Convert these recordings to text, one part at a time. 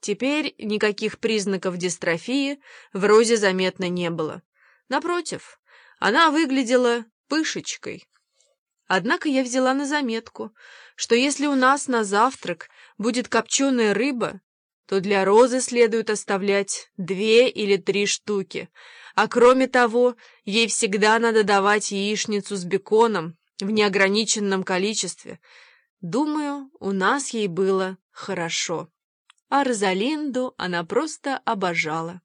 Теперь никаких признаков дистрофии в Розе заметно не было. Напротив, она выглядела пышечкой. Однако я взяла на заметку, что если у нас на завтрак будет копченая рыба, то для Розы следует оставлять две или три штуки, а кроме того, ей всегда надо давать яичницу с беконом в неограниченном количестве. Думаю, у нас ей было хорошо. А Розалинду она просто обожала.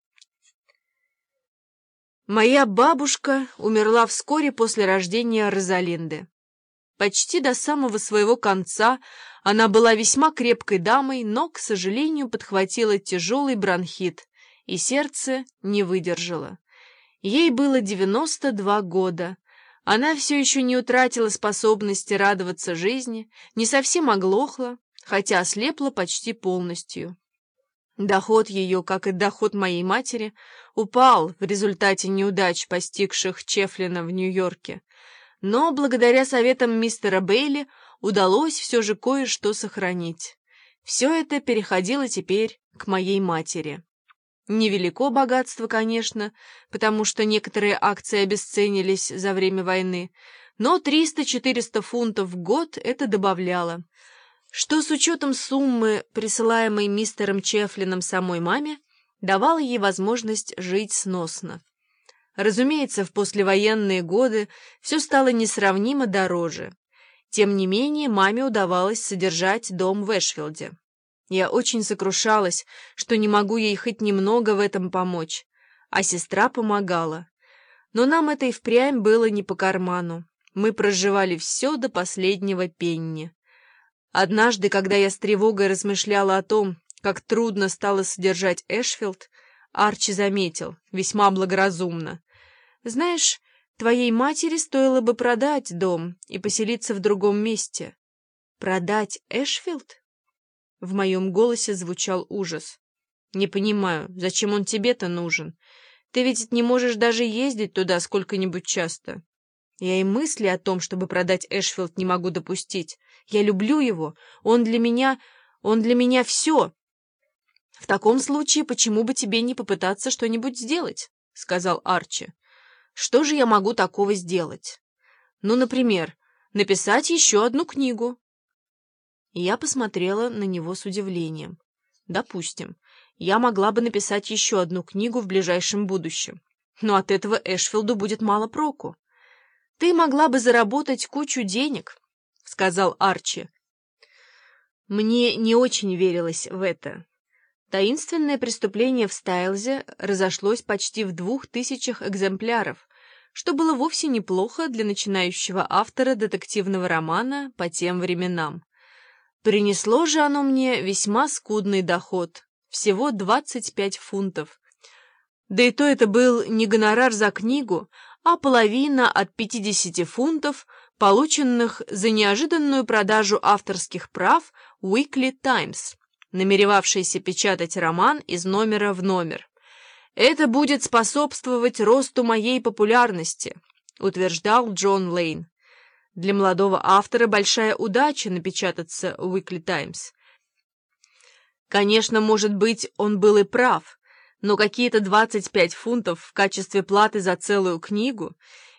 Моя бабушка умерла вскоре после рождения Розалинды. Почти до самого своего конца она была весьма крепкой дамой, но, к сожалению, подхватила тяжелый бронхит, и сердце не выдержало. Ей было 92 года. Она все еще не утратила способности радоваться жизни, не совсем оглохла, хотя ослепла почти полностью. Доход ее, как и доход моей матери, упал в результате неудач, постигших Чефлина в Нью-Йорке. Но благодаря советам мистера Бейли удалось все же кое-что сохранить. Все это переходило теперь к моей матери. Невелико богатство, конечно, потому что некоторые акции обесценились за время войны, но 300-400 фунтов в год это добавляло что с учетом суммы, присылаемой мистером Чефлином самой маме, давало ей возможность жить сносно. Разумеется, в послевоенные годы все стало несравнимо дороже. Тем не менее, маме удавалось содержать дом в Эшфилде. Я очень сокрушалась, что не могу ей хоть немного в этом помочь, а сестра помогала. Но нам это и впрямь было не по карману. Мы проживали все до последнего пенни. Однажды, когда я с тревогой размышляла о том, как трудно стало содержать Эшфилд, Арчи заметил, весьма благоразумно. «Знаешь, твоей матери стоило бы продать дом и поселиться в другом месте». «Продать Эшфилд?» В моем голосе звучал ужас. «Не понимаю, зачем он тебе-то нужен? Ты ведь не можешь даже ездить туда сколько-нибудь часто». Я и мысли о том, чтобы продать Эшфилд, не могу допустить. Я люблю его. Он для меня... Он для меня все. В таком случае, почему бы тебе не попытаться что-нибудь сделать? — сказал Арчи. Что же я могу такого сделать? Ну, например, написать еще одну книгу. Я посмотрела на него с удивлением. Допустим, я могла бы написать еще одну книгу в ближайшем будущем. Но от этого Эшфилду будет мало проку. Ты могла бы заработать кучу денег, — сказал Арчи. Мне не очень верилось в это. Таинственное преступление в Стайлзе разошлось почти в двух тысячах экземпляров, что было вовсе неплохо для начинающего автора детективного романа по тем временам. Принесло же оно мне весьма скудный доход, всего 25 фунтов. Да и то это был не гонорар за книгу, а половина от 50 фунтов, полученных за неожиданную продажу авторских прав Weekly Times, намеревавшейся печатать роман из номера в номер. «Это будет способствовать росту моей популярности», — утверждал Джон Лейн. Для молодого автора большая удача напечататься в Weekly Times. Конечно, может быть, он был и прав, но какие-то 25 фунтов в качестве платы за целую книгу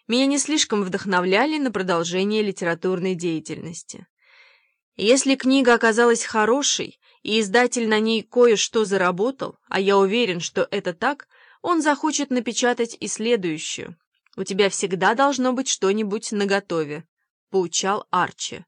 меня не слишком вдохновляли на продолжение литературной деятельности. Если книга оказалась хорошей, и издатель на ней кое-что заработал, а я уверен, что это так, он захочет напечатать и следующую. «У тебя всегда должно быть что-нибудь наготове», — поучал Арчи.